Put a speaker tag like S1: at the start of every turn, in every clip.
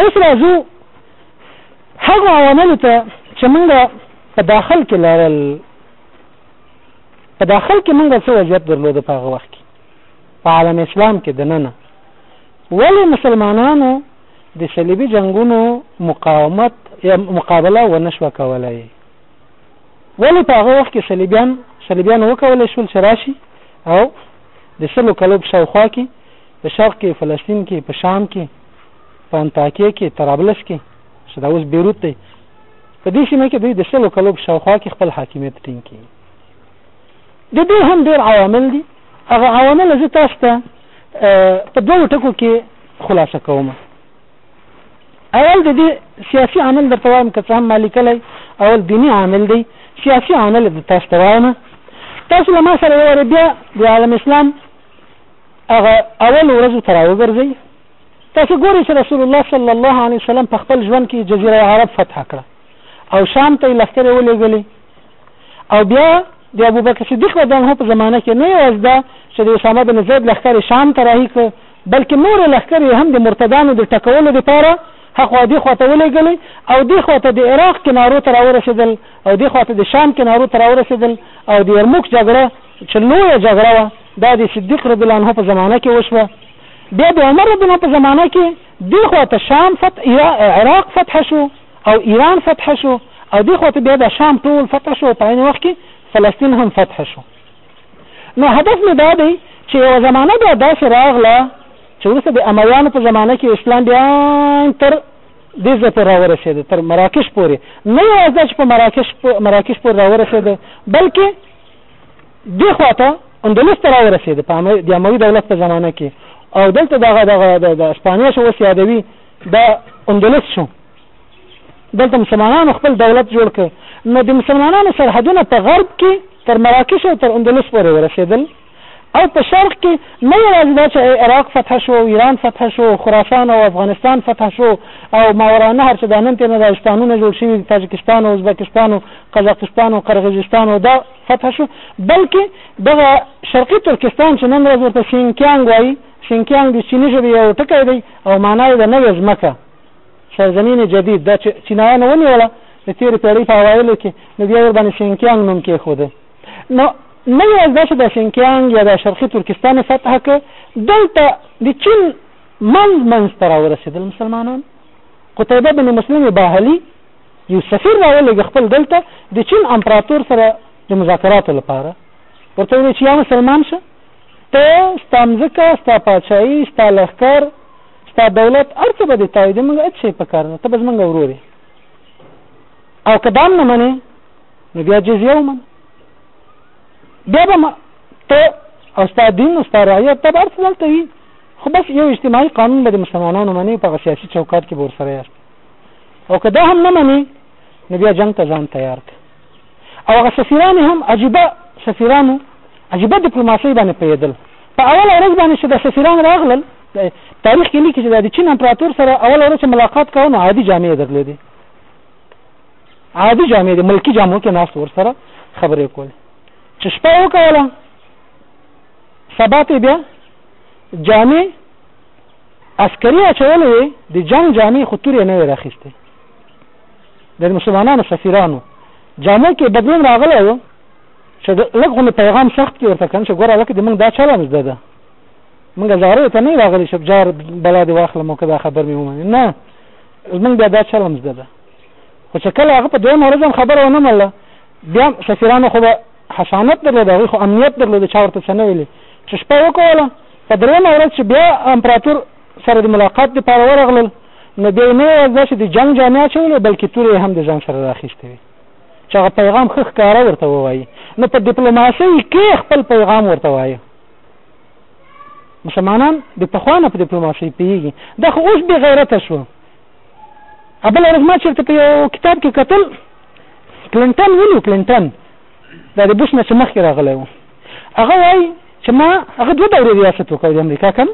S1: اوس راځو هغه عوامل ته چې موږ په داخل کې لرل په داخل کې موږ څه وضعیت درلود په هغه وخت کې په عالم اسلام کې دننه ولې مسلمانانو د صلیبي جنگونو مقاومت یا مقابله ونه شو کولای ولې په هغه وخت کې صلیبیان صلیبیان وکولای شول چې راشي او د سلو کلو په شاوخوا کې په شرق کې، فلسطین کې، په شام کې، په انطاکیه کې، طرابلس کې چې دا اوس بیروت دی، په دې سیمه کې دوی د سلو کلو په شاوخوا کې خپل حاکمیت ټینګ کړي. د دې هم ډېر عوامل دي، هغه عوامل زه تاسو ته په دوو ټکو کې خلاصه کوم. اول د دې سیاسي عامل درته وایم که څه هم ما لیکلی اول دیني عامل دی سیاسي عامل د تاسو ته وایم تاسو له ما سره وګورئ بیا د عالم اسلام هغه اول ورځو ته راوګرځي تاسو ګوري چې رسول الله صلی الله علیه وسلم په خپل ژوند کې جزیره عرب فتح کړه او شام ته لښکر ولېګلې او بیا د ابو بکر صدیق رضی الله په زمانه کې نه یوازې دا چې د اسامه بن زید لښکر شام ته راهي کړ بلکې نور لښکر هم د مرتدانو د ټکولو لپاره هغه دی خواته ولېګلې او دی خواته د عراق کنارو ته راورسېدل او دی خواته د شام کنارو ته راورسېدل او د یرموک جګړه چې لویه جګړه وه دا د صدیق رضی الله عنه په زمانه کې وشوه بیا د عمر رضی الله په زمانه کې دې خواته شام فتح عراق فتح شو او ایران فتح شو او دې خواته بیا د شام ټول فتح شو په عین وخت کې فلسطین هم فتح شو نو هدف مې دا دی چې یو زمانه بیا داسې راغله چې وروسته د امویانو په زمانه کې اسلام بیا تر دې ځای پورې راورسېده تر مراکش پورې نه یوازې چې په مراکش مراکش پورې راورسېده بلکې دې خواته اندلس ته راورسېده په د اموي دولت په زمانه کې او دلته دغه دغه د اسپانیا شو اوس یادوي د اندلس شو دلته مسلمانانو خپل دولت جوړ کړ نو د مسلمانانو سرحدونه په غرب کې تر مراکش او تر اندلس پورې ورسېدل او په شرق کې نه یوازې دا چې عراق فتح شو او ایران فتح شو خراسان او افغانستان فتح شو او ماورا نهر چې دا نن تېنه د استانونه جوړ شوي د تاجکستان او ازبکستان قزاقستان او قرغیزستان او دا فتح شو بلکې دغه شرقي ترکستان چې نن ورځ ورته شینکیانګ وایي شینکیانګ د چیني ژبې یو ټکی دی او معنا یې د نوې ځمکه سرزمین جدید دا چې چینایانو ونیوله د تېرې پیړۍ په اوایلو کې نو بیا ورباندې شینکیانګ نوم کېښوده نو نه یوازې دا چې د شینکیانګ یا د شرقي ترکستان فتح کړ دلته د چین منځ منځ ته راورسېدل مسلمانان قتیبه بن مسلم باهلي یو سفیر راولېږه خپل دلته د چین امپراتور سره د مذاکراتو لپاره ورته ویل چې یا مسلمان شه ته ستا مځکه ستا پاچاهي ستا لښکر ستا دولت هر څه به دې تاوي دی موږ هېڅ شی په کار نه ته به زموږ ورور او که دام نه منې نو بیا جزیه ومنه بیا به ته او ستا دین او ستا رعیت ته به هر څه دلته وي خو بس یو اجتماعي قانون به د مسلمانانو منې په هغه سیاسي چوکاټ کې به ورسره یاست او که دا هم نه مني نو بیا جنگ ته ځان تیار کړ او هغه سفیران هم عجیبه سفیرانو عجیبه ډیپلوماسي باندې پیدل په اول ورځ باندې چې د سفیران راغلل تاریخ کې لیکي چې د چین امپراتور سره اول ورځ چې ملاقات کاوه نو عادي جامې یې درلودې عادي جامې د ملکی جامو کې ناست ور سره خبرې کول چې شپه وکوله سبا ته بیا جامې عسکري اچولې وې د جنگ جامې خو تورې نه وې راخیستې د مسلمانانو سفیرانو جامو کې بدلون راغلی و چې لږ غو پیغام سخت کې ورته کړم چې ګوره لکه د موږ دا چلند زده ده موږ زاره ته نه راغلی چې جار بلا دی واخلم او کدا خبر مې ومني نه موږ بیا دا چلند زده ده خو چې کله هغه په دویم ورځ هم خبره ونه منله بیا سفیرانو خو به حسانت درلود هغوی خو امنیت درلود چا ورته څه نه ویلې چې شپه وکوله په درېیمه ورځ چې بیا امپراتور سره د ملاقات دپاره ورغلل نو بیا یې نه یوازې دا چې د جنګ جامې اچولې بلکې تورې یې هم د ځان سره راخیستې وي چې هغه پیغام ښه ښکاره ورته ووایي نو په ډیپلوماسۍ کې خپل پیغام ورته وایي مسلمانان د پخوا نه په ډیپلوماسۍ پوهېږي دا خو اوس بېغیرته شو ابل ورځ ما چېرته په یو کتاب کې کتل کلنټن ویلو کلنټن دا د بوش نه چې مخکې راغلی و هغه وایي چې ما هغه دوه دورې ریاست وکړ د امریکا کم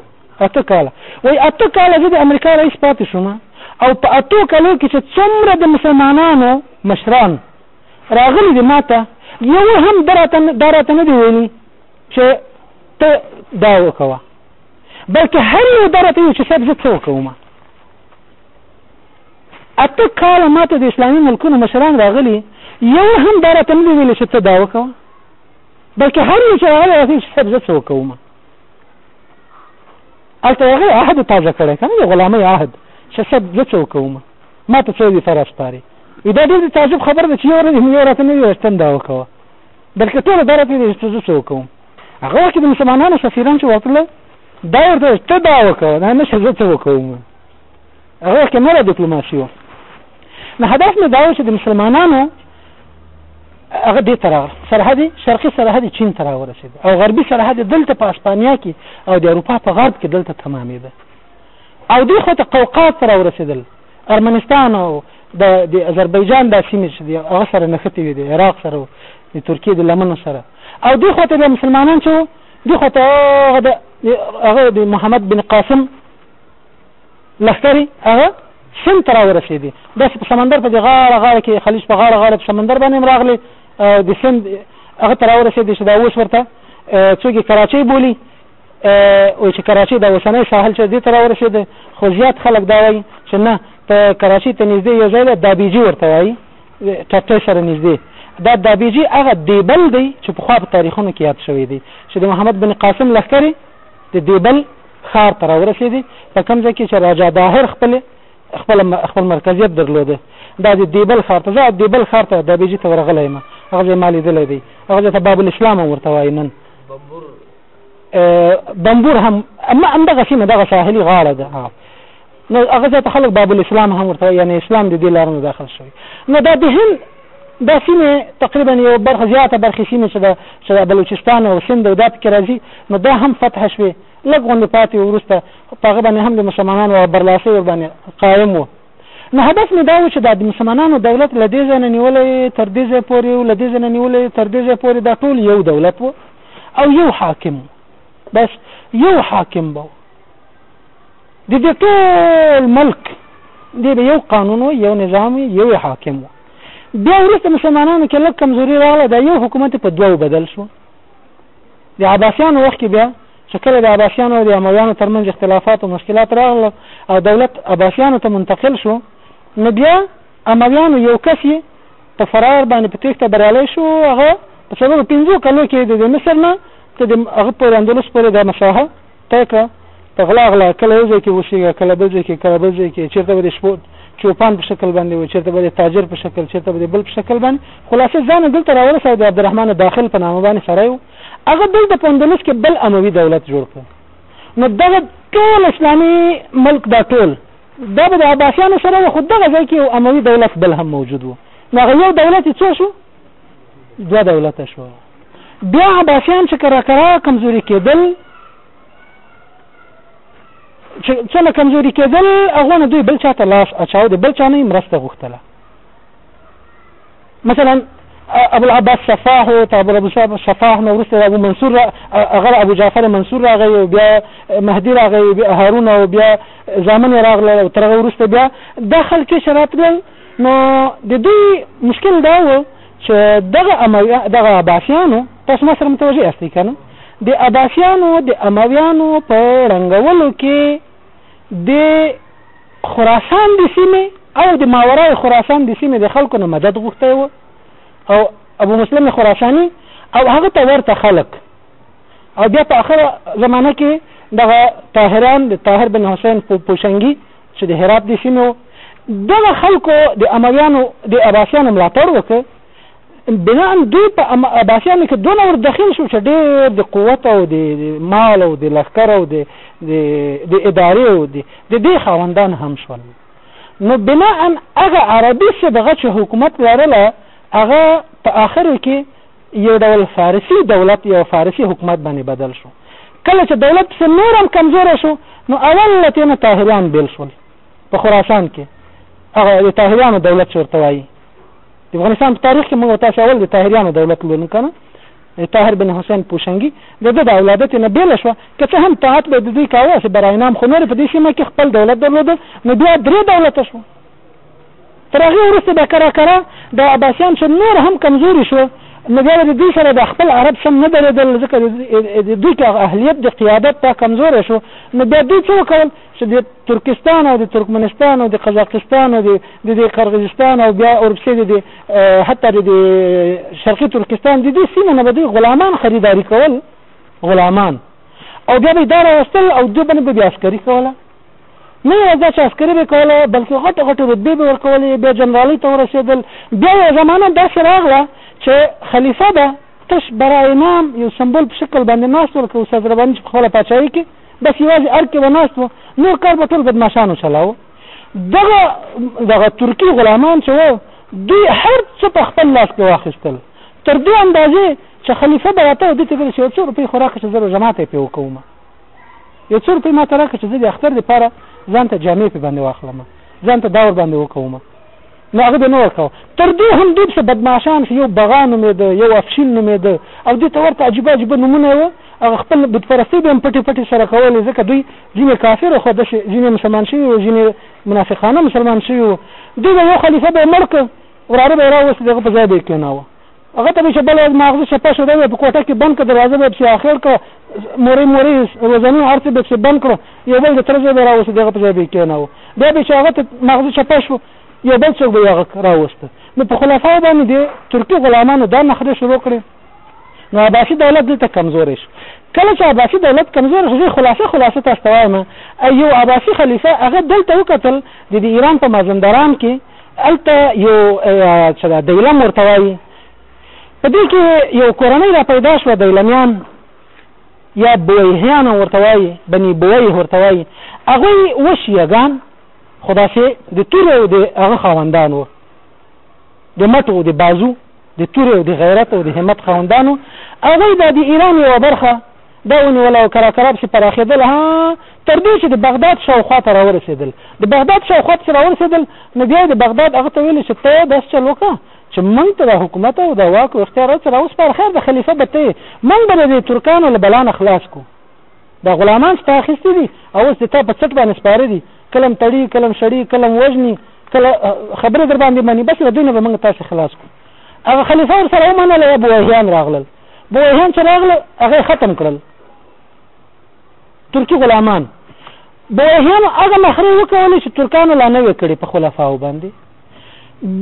S1: اته کاله وایي اته کاله زه د امریکا رئیس پاتې شوم او په اتو کالو کې چې څومره د مسلمانانو مشران راغلي دي ما ته یو هم دا راته نه دی ویلي چې ته دا وکوه بلکې هر یو دره ته یو چې صاحب زه څه وکوم اته کاله ماته د اسلامي ملکونو مشران راغلي یو هم دا راته نه ویل چې ته دا وکوه بلکې هر یو چې راغلی راته چې صاحب زه څه وکوم هلته هغه عهد تازه کړی که نه د غلامۍ عهد چې صاحب زه څه وکوم ما ته څه وظیفه راسپاري وي دا ډېر د تعجب خبره ده چې یو ورځ هم یو راته نه ویل چې ته دا وکوه بلکې ټوله دا راته ویل چې زه څه وکوم هغه وخت کې د مسلمانانو سفیران چې ورتله دا ورته ته دا وکړه دا نه شه زه څه وکوم هغه وخت کې نه ډیپلوماسي و نو هدف مې دا و چې د مسلمانانو هغه دې ته راغله سرحد شرقي سرحد چین ته راورسېد او غربي سرحد دلته په اسپانیا کې او د اروپا په غرب کې دلته تمامېده او دوی خو ته قوقاز ته راورسېدل ارمنستان او د د اذربایجان دا سیمې چې دی هغه سره نښتې وي د عراق سره د ترکیې د لمنو سره او دی خواته بیا مسلمانان چې وو دی خواته هغه د هغه د محمد بن قاسم لښکرې هغه سند ته راورسېدې داسې په سمندر په دې غاړه غاړه کې خلیج په غاړه غاړه په سمندر باندې هم راغلې د سند هغه ته راورسېدې چې دا اوس ورته څوک یې کراچۍ بولي وایي چې کراچۍ د اوسنی ساحل چې دې ته راورسېد خو زیات خلک دا وایي چې نه په کراچۍ ته نږدې یو ځای دی دابیجي ورته وایي ټپټۍ سره نږدې دا دابیجي هغه دیبل دی چې پخوا په تاریخونو کې یاد شوی دی چې د محمد بن قاسم لښکرې د دیبل ښار ته راورسېدې په کوم ځای کې چې راجا داهر خپل خپل خپل مرکزیت درلوده دا د دیبل ښار ته زه دیبل ښار ته دابیجي ته ورغلی یم هغه ځای ما لیدلی دی هغه ځای ته باب الاسلام هم ورته وایي نن بمبور هم اما همدغه سیمه دغه ساحلي غاړه ده نو هغه ځای ته خلک باب الاسلام هم ورته یعنی اسلام د دې لار نه داخل شوی نو دا د هند دا سیمه تقریبا یو برخه زیاته برخه سیمه چې د چې د بلوچستان او سند او دا پکې راځي نو دا هم فتح شوه لږ غونډه پاتې ورسته په هغه باندې هم د مسلمانانو او برلاسي ور باندې قائم وو نو هدف مې دا و چې د مسلمانانو دولت له دې ځای نه نیولې تر دې ځای پورې له دې ځای نه نیولې تر دې ځای پورې دا ټول یو دولت وو او یو حاکم وو بس یو حاکم به د دې ټول ملک دی به یو قانون وو یو نظام وو یو حاکم وو بیا وروسته مسلمانانو کې لږ کمزوري راغله دا یو حکومت په دوو بدل شو د عباسیانو وخت کې بیا چې کله د عباسیانو او د امویانو ترمنځ اختلافات او مشکلات راغله او دولت عباسیانو ته منتقل شو نو بیا امویانو یو کس یې په فرار باندې په تېښته بریالی شو او هغه په څلورو پنځو کلو کې د مصر نه ته د هغه پورې اندلس پورې دا مساحه طی کړه په غلا غلا کله یو ځای کې اوسېږه کله بل ځای کې کله بل ځای کې چېرته به د شپو چوپان په شکل باندې و چېرته به د تاجر په شکل چېرته به د بل په شکل باندې خلاصه ځان دلته راورسوه د عبدالرحمن داخل په نامه باندې سړی و هغه دلته په اندلس کې بل اموي دولت جوړ کړ نو دغه ټول اسلامي ملک دا ټول دا به د عباسیانو سره و خو دغه ځای کې یو اموي دولت بل هم موجود و نو هغه یو دولت یې څو شو دوه دولته شو بیا عباسیان چې کرا کرا کمزوري کېدل چې څنګه کمزوري کېدل هغه نه دوی بل چاته لاس اچاو دي بل چا نه مرسته غوښتله مثلا ابو العباس صفاح ته ابو ابو صفاح نو ورسته ابو منصور هغه ابو جعفر منصور راغی او بیا مهدی راغی بیا هارون او بیا زامن راغله او تر هغه ورسته بیا د خلک شراتل نو د دوی مشکل دا و چې دغه امویا دغه عباسیانو تاسو ما سره متوجه یاست کنه د عباسیانو د امویانو په رنګولو کې د خراسان د سیمې او د ماورای خراسان د سیمې د خلکو نه مدد غوښتی و او ابو مسلم خراساني او هغه ته ورته خلک او بیا په اخره زمانه کې دغه طاهران د طاهر بن حسین پوشنګي چې د هرات د سیمې و دغه خلکو د امویانو د عباسیانو ملاتړ وکړ بناً دوی په عباسیانو کې دونه ور دخیل شو چې ډېر د قوت او د مال او د لښکر او د د ادارې او د دې خاوندان هم شول نو بناً هغه عربي صبغه چې حکومت لرله هغه په آخر کې یو ډول فارسی دولت یو فارسی حکومت باندې بدل شو کله چې دولت څخه نور هم کمزور شو نو اول لته نه طاهریان بیل شول په خراسان کې هغه د طاهریانو دولت چورته وایي د افغانستان په تاریخ کې موږ تاسو اول د طاهریانو دولت لولو کنه طاهر بن حسین پوشنګي د ده د اولادت نه بېله شوه که څه هم طاعت به د دوی کاوه هسې برای نام خو نور په دې سیمه کې خپل دولت درلوده نو بیا درې دولته شو تر هغې وروسته بیا کرا کرا د عباسیان چې نور هم کمزوري شو نو بیا د دوی سره د خپل عرب سم نه درېدل ځکه د دوی اهلیت د قیادت ته کمزوری شو نو بیا دوی څه وکړل چې د ترکستان او د ترکمنستان او د قزاقستان او د د د قرغیزستان او بیا اورپسې د د حتی د د شرقي ترکستان د دې سیمو نه به دوی غلامان خریداري کول غلامان او بیا به یې دا راوستل او دوی باندې به بیا عسکري کوله نه یوازې دا چې عسکري به کوله بلکې غټې غټې رتبې به ورکولې بیا جنرالۍ ته ورسېدل بیا یوه زمانه داسې راغله چې خلیفه به تش برای نام یو سمبول په شکل باندې ناست ول که استاد رباني چې په خپله پاچاهي کې بس یوازې ارګ کې به ناست وو نور کار به ټول بدماشانو چلاوه دغه دغه ترکي غلامان چې وو دوی هر څه په خپل لاس کې واخیستل تر دې اندازې چې خلیفه به راته ودی ته چې یو څو روپۍ خو راکړه چې زه روژه ماته یې پې وکوم یو څو روپۍ ماته راکړه چې زه د اختر دپاره ځان ته جامې پې باندې واخلم ځان ته دور باندې وکوم نو هغه دې نه ورکاوه. تر دې هم دوی پسې بدمعاشان شو، یو بغا نومېده، یو افشین نومېده او دې ته ورته عجیبه عجیبه نومونه یې وه. هغه خپل بت پرستۍ به هم پټې پټې سره کولې، ځکه دوی ځینې کافر او خدش، ځینې مسلمان شوي وو، ځینې منافقانه مسلمان شوي وو. دوی به یو خلیفه به یې مړ کړ، وراره به یې راوست، د هغه په ځای به یې کېناوه. هغه ته به چې بله ورځ ماغزه چپه شو، دی به یې په کوټه کې بند کړ، دروازه به یې پسې اخېړ کړه، مورۍ مورۍ روزنونه هر څه به یې پسې بند کړل، یو بل د تره زوی به یې راوست، د هغه په ځای به یې کېناوه، بیا به چې هغه ته ماغزه چپه شو، یو بل څوک به یې هغه راوست. نو په خلفاوو باندې دې ترکي غلامانو دا نخرې شروع کړې، نو عباسي دولت دلته کمزوری شو. کله چې عباسي دولت کمزوری شو، زه یې خلاصه خلاصه تاسو ته وایم، یو عباسي خلیفه هغه دلته وکتل، د دې ایران په مازندران کې، هلته یو څه ده دیلم ورته وایي په دې کې یو کورنۍ را پیدا شوه دیلمیان یا بویهیان ورته وایي بني بویه ورته وایي هغوی اوه شیعګان خو داسې د تورې او د هغه خاوندان وو د مټو او د بازو د تورې او د غیرت او د همت خاوندانو هغوی دا د ایران یوه برخه دا ونیول او کراکراب سي پراخېدل ها تر دې چې د بغداد شاوخوا ته راورسېدل. د بغداد شاوخوا ته چې راورسېدل نو بیا یې د بغداد هغه ته ویل چې ته داسې چل وکړه چې موږ ته دا حکومت او دا واک او اختیار راڅ راوسپاره خیر د خلیفه به ته یې موږ به د دې ترکانو له بلا نه خلاص کړو دا غلامان چې تا اخیستي دي او اوس د تا په څټ باندې سپاره دي کلم تړي کلم شړي کلم وژني کله خبرې در باندې مني بس له دوی نه به موږ تاسې خلاص کړو هغه خلیفه ورسره ومنله یا بوهیان راغلل بوهیان چې راغله هغه ختم کړل ترکی غلامان بوهیان هغه مخری وکول چې ترکانو لا نه وکړي په خلفاو باندې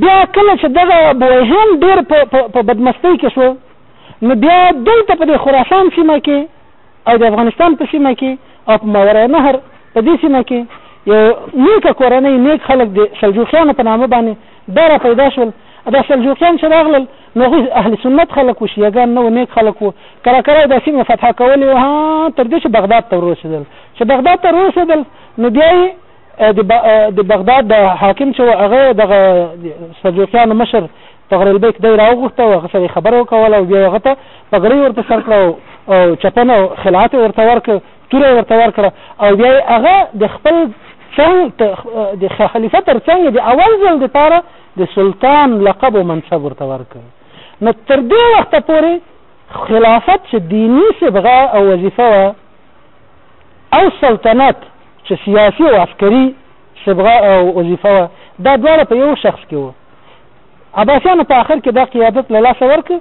S1: بیا کله چې دغه بوهیان ډیر په بدمستۍ کې شو نو بیا دلته په خراسان سیمه کې او د افغانستان په سیمه کې او په ماورای نهر په دې سیمه کې یو نیکه کورنۍ نیک خلک د سلجوقیانو په نامه باندې دا را پیدا شول دا سلجوقیان چې راغلل نو هغوی اهل سنت خلک وو، شیعه ګان نه وو، نیک خلک وو، کرا کرا یې دا سیمه فتحه کولې وه تر دې چې بغداد ته ورورسېدل، چې بغداد ته ورورسېدل نو بیا یې د بغداد د حاکم چې و هغه دغه سلجوقیانو مشر طغر البیک دی راوغوښته او هغه سره یې خبره وکوله او بیا یې هغه ته پګړۍ ورته سر کړه او چپن او خلعت یې ورته ورکړ، توره یې ورته ورکړه او بیا یې هغه د خپل څنګ د خلیفه تر څنګ د اول ځل دپاره د سلطان لقب او منصب ورته ورکړ نو تر دې وخته پورې خلافت چې دیني صبغه او وظیفه وه او سلطنت چې سیاسي او عسکري صبغه او وظیفه وه دا دواړه په یو شخص کې وو عباسیانو په آخر کې دا قیادت له لاسه ورکړ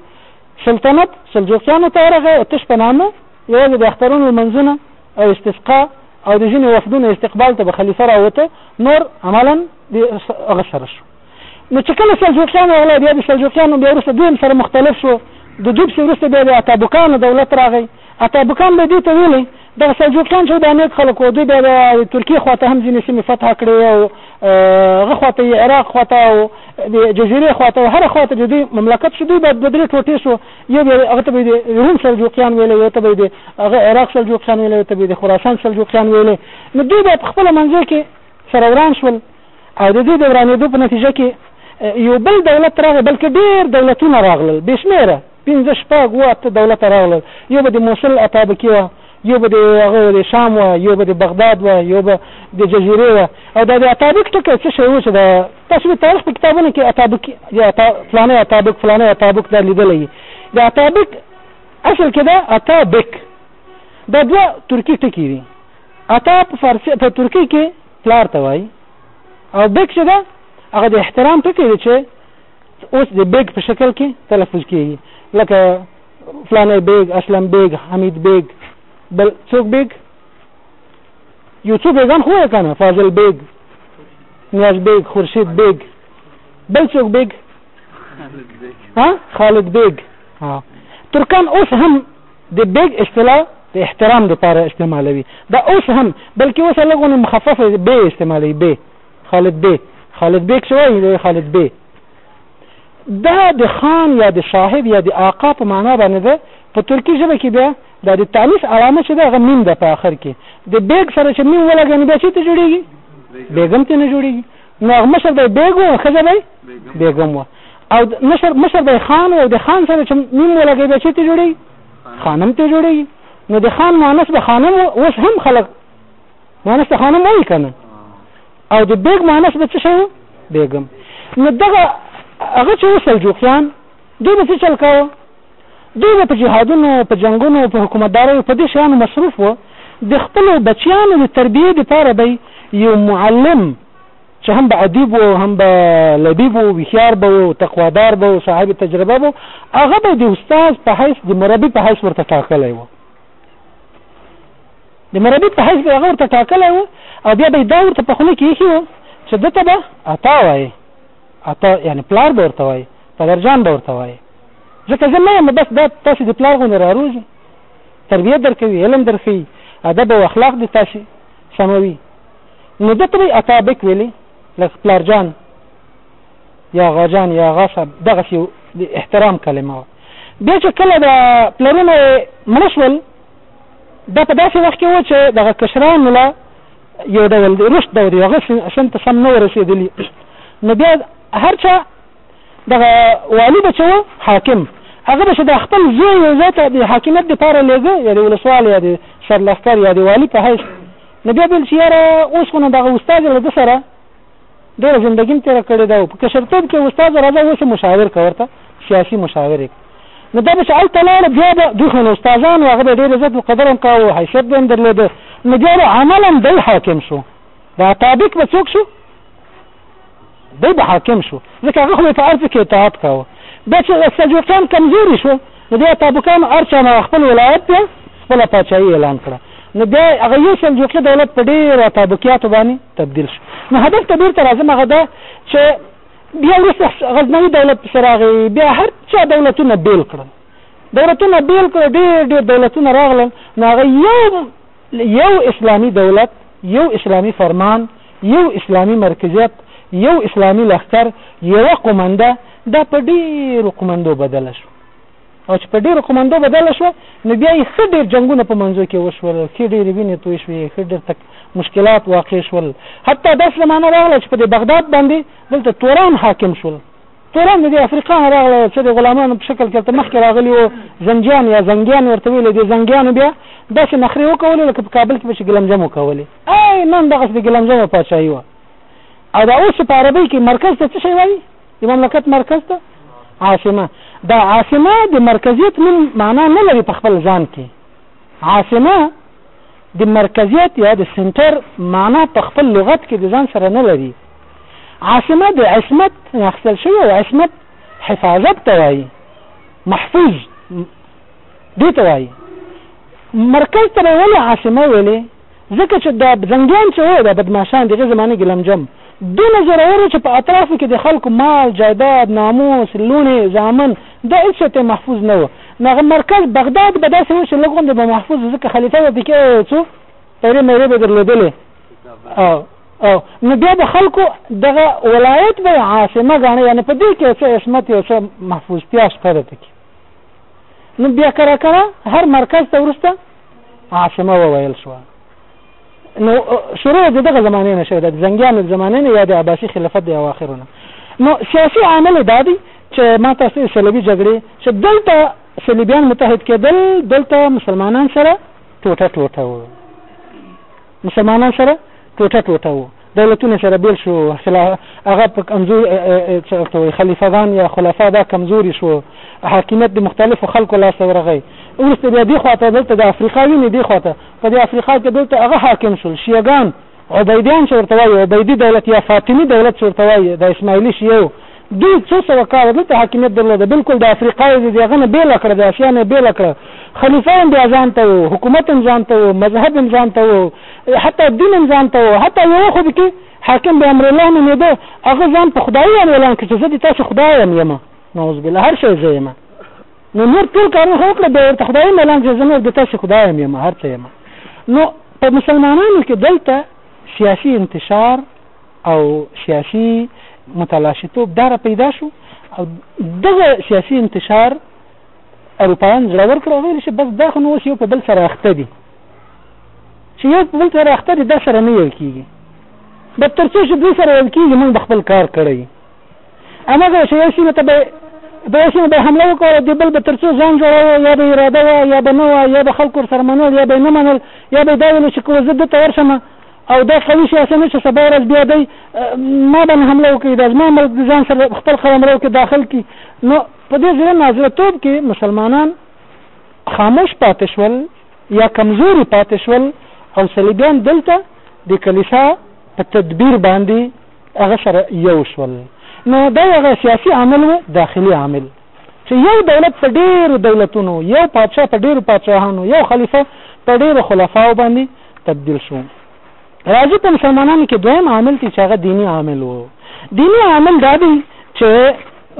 S1: سلطنت سلجوقیانو ته ورغی او تش په نامه یوازې د اخترونو لمنځونه او استسقا او د ځینې وفدونو استقبال ته به خلیفه راوته نور عملا دی هغه سره شو نو چې کله سلجوقیان راغله بیا د سلجوقیانو بیا وروسته دویم سره مختلف شو د دوی پسې وروسته بیا د اتابکانو دولت راغی اتابکان به دې ته ویلې دغه سلجوقیان چې د نیک خلکو دوی بیا د ترکیې خواته هم ځینې سیمې فتح کړې او هغه خواته یې عراق خواته او د جزیرې خواته او هره خواته چې دوی مملکت شو دوی به دوه درې ټوټې شو یو به هغه ته به د روم سلجوقیان ویلې یو ته به د هغه عراق سلجوقیان ویلې یو ته به د خراسان سلجوقیان ویلې نو دوی به په خپله منځ کې سره وران شول او د دې د ورانېدو په نتیجه کې یو بل دولت راغی بلکې ډېر دولتونه راغلل بې شمېره پنځه شپږ اوه اته دولته راغلل یو به د موصل اتابکي وه یو به د هغه د شام وه یو به د بغداد وه یو به د جزیرې وه او دا د اتابک ټکی څه شی و چې دا تاسو د تاریخ په کتابونو کې اتابک فلانی اتابک فلانی اتابک دا لیدلی د اتابک اصل کې دا اتابک دا دوه ترکي ټکي دي اتا په فارسی په ترکی کې پلار ته وای او بیک چې ده هغه د احترام ټکی دی چې اوس د بیګ په شکل کې تلفظ کیږي لکه فلانه بیګ اسلم بیګ حمید بیګ بل څوک بیګ یو څو بیګان خو کنه فاضل بیګ نیاز بیګ خورشید بیګ بل څوک بیګ ها خالد بیګ ها ترکان اوس هم د بیګ اصطلاح د احترام لپاره استعمالوي دا اوس هم بلکې اوس هغه غونې مخفف به استعمالوي به خالد به خالد بیګ شوی دی خالد به دا د خان یا د صاحب یا د آقا په معنا باندې ده په ترکی ژبه کې بیا دا د تانیث علامه چې دا غمین ده په اخر کې د بیګ سره چې مين ولګنه بیا چې ته جوړیږي بیګم ته نه جوړیږي نو هغه مشر به بیګ و ښځه به بیګم وه او مشر مشر به خان و او د خان سره چې میم ولګوي بیا چېرته جوړېږي خانم ته جوړېږي نو د خان مانس به خانم اوس هم خلک مانس ته خانم وایي که نه او د بیګ مانس به څه شی و بیګم نو دغه هغه چې و سلجوقیان دوی به څه چل کاوه دوی به په جهادونو، په جنګونو، په حکومتداریو په دې شیانو مصروف وو، د خپلو بچیانو د تربیې لپاره به یې یو معلم چې هم به ادیب و، هم به لبیب و، هوښیار به و، تقوادار به و، صاحب تجربه به و، هغه به یې د استاد په حیث، د مربي په حیث ورته ټاکلی و. د مربي په حیث به یې هغه ورته ټاکلی و او بیا به یې دا ورته په خوله کې ایښي و چې ده ته به عطا وایې. اته یعنی پلار به ورته وایې پدرجان به ورته وایې ځکه زه نه یم بس دا تاسو د پلار غوندې راروزي تربیه درکوي علم درښيي ادب او اخلاق د تاسو سموي نو ده ته به اتا بک ویلي لکه پلار جان یا غاجان یا غاصب دغسې یو د احترام کلمه وه بیا چې کله د پلرونه یې مړه شول دا په داسې وخت کې و چې دغه کشرانو له یو ډول دی رشد دی هغه سن ته سم نه ورسېدلی نو بیا هر چا دغه والي به چې و حاکم هغه به چې د خپل زوی یو ځای ته د حاکمیت دپاره لېږه یا د ولسوال یا د سرلښکر یا د والي په حیث نو بیا به چې یاره اوس خو نو دغه استاد له ده سره ډېره زندګي هم تېره کړې ده او په کشرتوب کې استاد راځه اوس مشاور که ورته سیاسي مشاور یې نو دا به چې هلته لاړه بیا به دوی خو نو استادان و هغه به ډېر عزت و قدر هم کاوه او حیثیت به هم درلوده نو بیا به عملا دی حاکم شو د اطابق به څوک شو دی به حاکم شو ځکه هغه خو په ارض کې اطاعت کاوه بیا چې سلجوقیان کمزوري شو نو بیا تابوکانو هر چا نه خپل ولایت بیا خپله پاچاهي اعلان کړه، نو بیا هغه یو سلجوقي دولت په ډېرو اتابوکیاتو باندې تبدیل شو. نو هدف ته بېرته راځم، هغه دا چې بیا وروسته غزنوي دولت پسې راغی، بیا هر چا دولتونه بېل کړل، دولتونه بېل کړل، ډېر ډېر دولتونه راغلل، نو هغه یو یو اسلامي دولت، یو اسلامي فرمان، یو اسلامي مرکزیت، یو اسلامي لښکر، یوه قومنده دا په ډېرو قومندو بدله شوه او چې په ډېرو قومندو بدله شوه نو بیا یې ښه ډېر جنګونه په منځو کې وشول، ښې ډېرې وینې توی شوې، ښه ډېر تک مشکلات واقع شول، حتی داسې زمانه راغله چې په دې بغداد باندې دلته توران حاکم شول. توران د دې افریقا نه راغلی چې د غلامانو په شکل کې هلته مخکې راغلي وو زنجیان یا زنګیان ورته ویل دي زنګیانو بیا داسې نخرې وکولې لکه په کابل کې به چې ګلمجم وکولې ای نن دغسې د ګلمجمه پاچاهي وه او دا اوس چې په عربۍ کې مرکز ته څه شی وایي د مملکت مرکز ته عاصمه دا عاصمه د مرکزیت نوم معنا نه لري په خپل ځان کې عاصمه د مرکزیت یا د سنټر معنا په خپل لغت کې د ځان سره نه لري عاصمه د عصمت نه اخیستل شوې او عصمت حفاظت ته وایي محفوظ دې ته وایي مرکز ته به یې ولې عاصمه ویلې ځکه چې دا زنګیان چې وو دا بدماشان دغه زمانه کې لمجم دونه زورور چې په اطرافو کې د خلکو مال جایداد ناموس لونې زامن دا هیڅ ته محفوظ نه و نغه مرکز بغداد به داسې و چې لګوند به محفوظ ځکه خلیفہ به پکې څو پیرې مېرې به درلودلې او او نو بیا به خلکو دغه ولایت به یې عاصمه ګاڼه یعنې په دې کې یو څه عصمت یو څه محفوظتیا شته ده پکې نو بیا کله کله هر مرکز ته وروسته عاصمه وویل شوه نو شروع د دغه زمانه نه شوی د زنګیانو زمانه نه یا د عباسي خلافت د اواخرو نه نو سیاسي عامل دا دی چې ما تاسو صلیبي جګړې چې دلته صلیبیان متحد کېدل دلته مسلمانان سره ټوټه ټوټه وو مسلمانان سره ټوټه ټوټه وو دولتونه سره بیل شو خلا هغه په کمزور څه خلیفه ګان یا خلفا دا کمزوري شو حاکمیت د مختلفو خلکو لاس ته ورغی ورسته بیا دی خواته دلته د افریقا ویني دی خواته په دې افریقا کې دلته هغه حاکم شول شیعګان عبیدیان چې ورته وایي عبیدي دولت یا فاطمي دولت چې ورته وایي د اسماعیلي شیعو دوی څو سوه کاله دلته حاکمیت درلوده بلکل د افریقا یې د هغه نه بېله کړه د اسیا نه یې بېله کړه خلیفه هم بیا ځان ته و حکومت هم ځان ته و مذهب هم ځان ته و حتی دین هم ځان ته و حتی یوه خو کې حاکم به امرالله نومېده هغه ځان په خدایي باندې اعلان کړ چې زه د تاسو خدای یم یم نعوذ بالله هر شی زه یم نو نور ټول کارونه خو وکړه بیا ورته خدای ملان چې زموږ د تاسو خدای یم یم هر څه یم نو په مسلمانانو کې دلته سیاسي انتشار او سیاسي متلاشیتوب دا را پیدا شو او دغه سیاسي انتشار اروپایان زړور کړو ویل چې بس دا خو نو اوس یو په بل سره اخته دي چې یو په بل سره اخته دي دا سره نه یو کیږي به تر څو چې دوی سره یو کیږي موږ به خپل کار کړی هماغه چې یو سیمه ته به د یو سیمه به حمله وکړه د بل به تر څو ځان جوړاوه یا به اراده وه یا به نه وه یا به خلکو سره منل یا به نه منل یا به دا ویل چې که زه دلته ورشم او دا قوي سیاسي نه چې سبا ورځ بیا دی ما باندې حمله وکړي دا زما ملک د ځان سره خپل قلمرو کې داخل کړي نو په دې زړه نازړه توب کې مسلمانان خاموش پاتې شول یا کمزوري پاتې شول او صلیبیان دلته د کلیسا په تدبیر باندې هغه سره یو شول نو دا هغه سیاسي عامل و داخلي عامل چې یو دولت په ډیرو دولتونو یو پادشاه په ډیرو پادشاهانو یو خلیفه په ډیرو خلفاو باندې تبدیل شو راځي په مسلمانانو کې دویم عامل چې هغه دینی عامل وو دینی عامل دا دی چې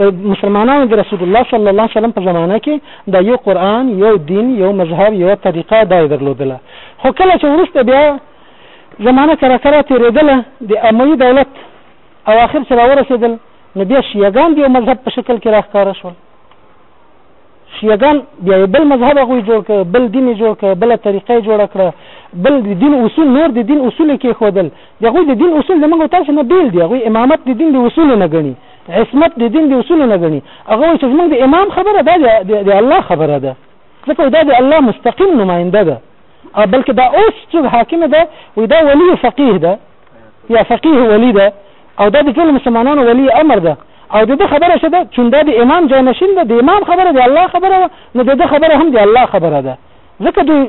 S1: مسلمانانو د رسول الله صلی الله علیه وسلم په زمانه کې د یو قران یو دین یو مذهب یو طریقه دا درلودله خو کله چې ورسته بیا زمانه کرا کرا تیرېدله د اموي دولت او اخر سره ورسېدل نو بیا شیعګان د یو مذهب په شکل کې راښکاره شول شیعه ګان بیا یې بل مذهب هغوی جوړ کړ، بل دین یې جوړ کړ، بله طریقه یې جوړه کړه، بل د دین اصول، نور د دین اصول یې کېښودل. د هغوی د دین اصول د موږ او تاسو نه بېل دي. هغوی امامت د دین د اصولو نه ګڼي، عصمت د دین د اصولو نه ګڼي. هغه وایي چې زموږ د امام خبره دا د الله خبره ده، ځکه وایي دا د الله مستقیم نماینده ده، بلکې دا اوس چې حاکم ده وایي دا ولي فقیه ده. یا فقیه ولی ده او دا د ټول مسلمانانو ولی امر ده او د ده خبره شده چون دا د امام جانشین ده د امام خبره د الله خبره وه نو د ده خبره هم د الله خبره ده ځکه دوی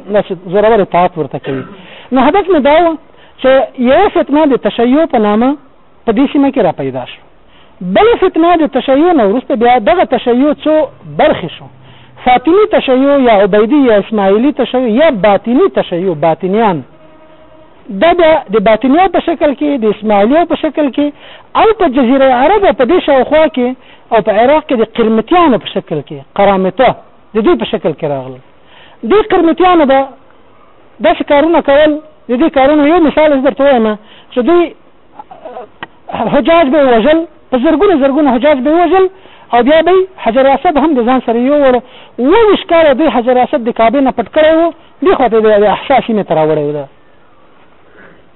S1: زورور اطاعت ورته کوي نو هدف مې دا و چې یو فتنه د تشیع په نامه په دې سیمه کې را پیدا شو بل فتنه د تشیع نه وروسته بیا دغه تشیع څو برخې شو فاطمی تشیع یا عبیدی یا اسماعیلی تشیع یا باطنی تشیع باطنیان دا بیا د باطنیو په شکل کې، د اسماعیلیو په شکل کې او په جزیره عرب او په دې شاوخوا کې او په عراق کې د قرمطیانو په شکل کې، قرامطه، د دوی په شکل کې راغلل. دې قرمطیانو به داسې کارونه کول، د دې کارونو یو مثال زه درته وایم چې دوی حجاج به وژل په زرګونو زرګونو حجاج به وژل او بیا به حجر اسد هم د ځان سره یووړ اوویشت کاله دوی حجر اسد د کعبې نه پټ کړی و دې خوا ته د احسا سیمې ته راوړی و.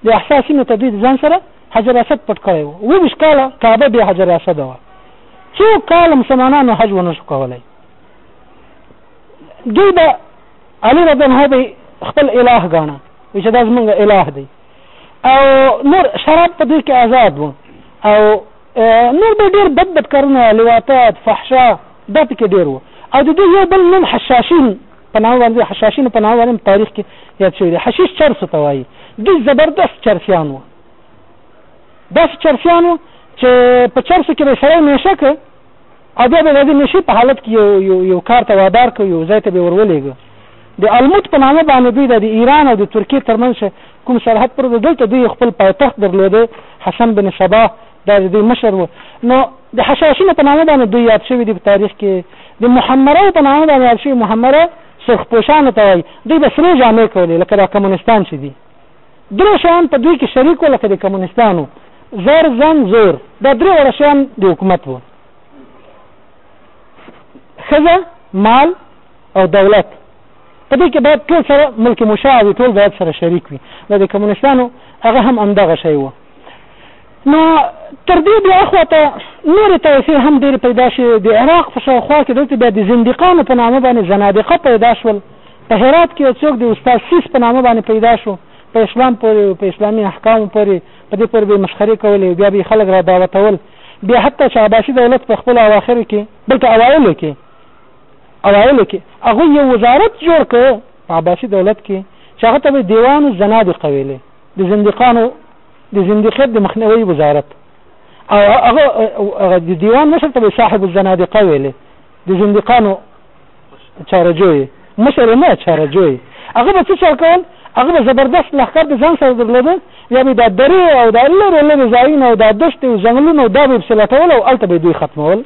S1: د احسا سیمې ته دوی د ځان سره حجر اسد پټ کړی و. اووه ویشت کاله کعبه بې حجر اسد وه. څو کاله مسلمانانو حج ونه شو کولی. دوی به علي رضی الله به خپل اله ګاڼه وي چې دا زمونږ اله دی او نور شراب په دوی کې آزاد و او نور به ډېر بد بد کارونه لواطات فحشا دا پکې ډېر و او د دوی یو بل نوم حشاشین په نامه باندې د حشاشینو په نامه باندې تاریخ کې یاد شوی دی حشیش چرسو ته وایي دوی زبردست چرسیان وو داسې چرسیان وو چې په چرسو کې به سړی نشه که او بیا به د دې نشي په حالت کې یو یو یو کار ته وادار کو یو ځای ته به ورولېږي د الموت په نامه باندې دوی د ایران او د ترکیې ترمنځ کوم سرحد پر دلته دوی خپل پایتخت درلوده حسن بن صباح دا د دوی مشر و نو د حشاشینو په نامه باندې دوی یاد شوي دي په تاریخ کې د محمرو په نامه باندې یاد شوي محمره سرخپوشانو ته وایي دوی به سرې جامې کولې لکه دا کمونستان چې دي درې شیان په دوی کې شریک و لکه د کمونستانو زر زن زور دا درې وړه شیان د حکومت و ښځه مال او دولت په دې کې باید ټول سره ملک مشاع وي ټول باید سره شریک وي دا د کمونستانو هغه هم همدغه شی و نو تر دې بیا خواته نورې طایفې هم ډېرې پیدا شوې د عراق په شاوخوا کې دلته بیا د زندیقانو په نامه باندې زنادقه پیدا شول په هرات کې یو څوک د استاد سیس په نامه باندې پیدا شو په اسلام پورې په اسلامي احکامو پورې په دې پورې به یې مسخرې کولې بیا به یې خلک را دعوتول بیا حتی چې عباسي دولت په خپلو اواخرو کې دلته اوایلو کې اوایلو کې هغوی یو وزارت جوړ کړ په عباسي دولت کې چې هغه ته به دیوان الزنادقه ویلې د زندقانو د زندقیت د مخنیوي وزارت او هغه د دیوان مشر ته صاحب الزنادقه ویلې د زندقانو چارجوی مشر نه چارجوی هغه به څه چل کول هغه به زبردست لښکر د ځان سره درلوده یا به دا درې او دا لرې لرې ځایونه او دا دښتې او ځنګلونه او دا به یې پسې لټول او هلته به یې دوی ختمول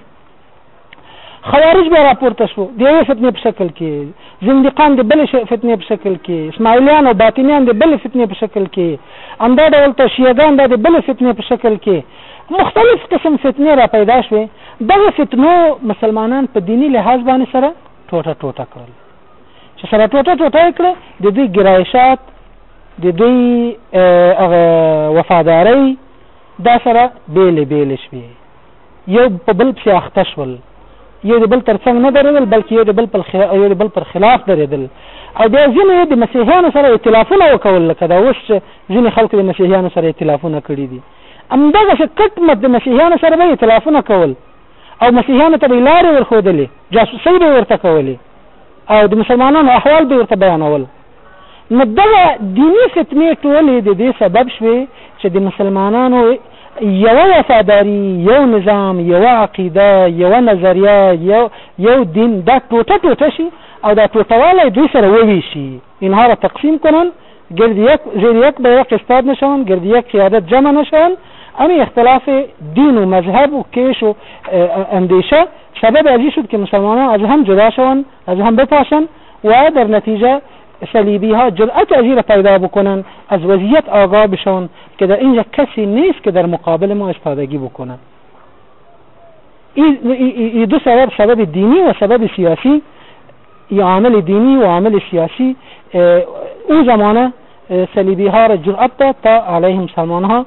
S1: خوارج بیا راپورته شو د یوې فتنې په شکل کې زندقان د بلې فتنې په شکل کې اسماعیلیان او باطنیان د بلې فتنې په شکل کې همدا ډول ته شیعګان دا د بلې فتنې په شکل کې مختلف قسم فتنې را پیدا شوې دغه فتنو مسلمانان په دیني لحاظ باندې سره ټوټه ټوټه کړل چې سره ټوټه ټوټه کړه د دوی ګرایشات د دوی هغه وفاداری دا سره بیلې بیلې شوې یو په بل پسې اخته شول، یو د بل ترڅنګ نه درېدل، بلکې یو د بل پر خلاف او یو د بل پر خلاف درېدل او بیا ځینو یې د مسیحیانو سره ایتلافونه وکول، لکه دا اوس چې ځینې خلکو د مسیحیانو سره ایتلافونه کړي دي، همدغسې کټ مټ د مسیحیانو سره به یې ایتلافونه کول او مسیحیانو ته به یې لارې ورښودلې، جاسوسۍ به یې ورته کولې او د مسلمانانو احوال به یې ورته بیانول. نو دغه دیني فتنې ټولې د دې سبب شوې چې د مسلمانانو یوه وفاداري، یو نظام، یوه عقیده، یوه نظریه، یو یو دین دا ټوټه ټوټه شي او دا ټوټه والی دوی سره وویشي. اینها را تقسیم کنن، گرد یک زیر یک بیرق استاد نشوند، گرد یک قیادت جمع نشوند، همین اختلاف دین و مذهب و کیش و اندیشه سبب ازی شد که مسلمانان از هم جدا شوند، از هم بپاشن و در نتیجه سلیبی ها جرأت ازی را پیدا بکنن از وضعیت آگاه بشون که در اینجا کسی نیست که در مقابل ما استادگی بکنن این دو سبب سبب دینی و سبب سیاسی یا عامل دینی و عامل سیاسی اون زمانه سلیبی ها را جرأت داد تا علیه مسلمان ها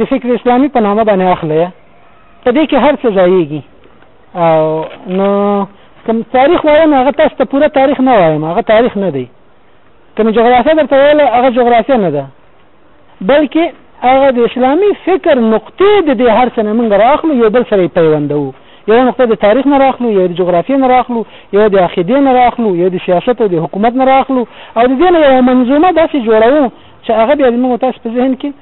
S1: د فکر اسلامي په نامه باندې اخلئ په دې کې هر څه ځایږي او نو کوم تاریخ وایم هغه تاسو ته پوره تاریخ نه وایم هغه تاریخ نه دی کوم جغرافیه درته ویل هغه جغرافیه نه ده بلکې هغه د اسلامي فکر نقطې د دې هر څه نه موږ راخلو یو بل سره پیوندو یو نقطه د تاریخ نه راخلو یو د جغرافیې نه راخلو یو د عقیدې نه راخلو یو د سیاست او د حکومت نه راخلو او د دې نه یو منظومه داسې جوړوو چې هغه بیا زموږ تاسو په ذهن کې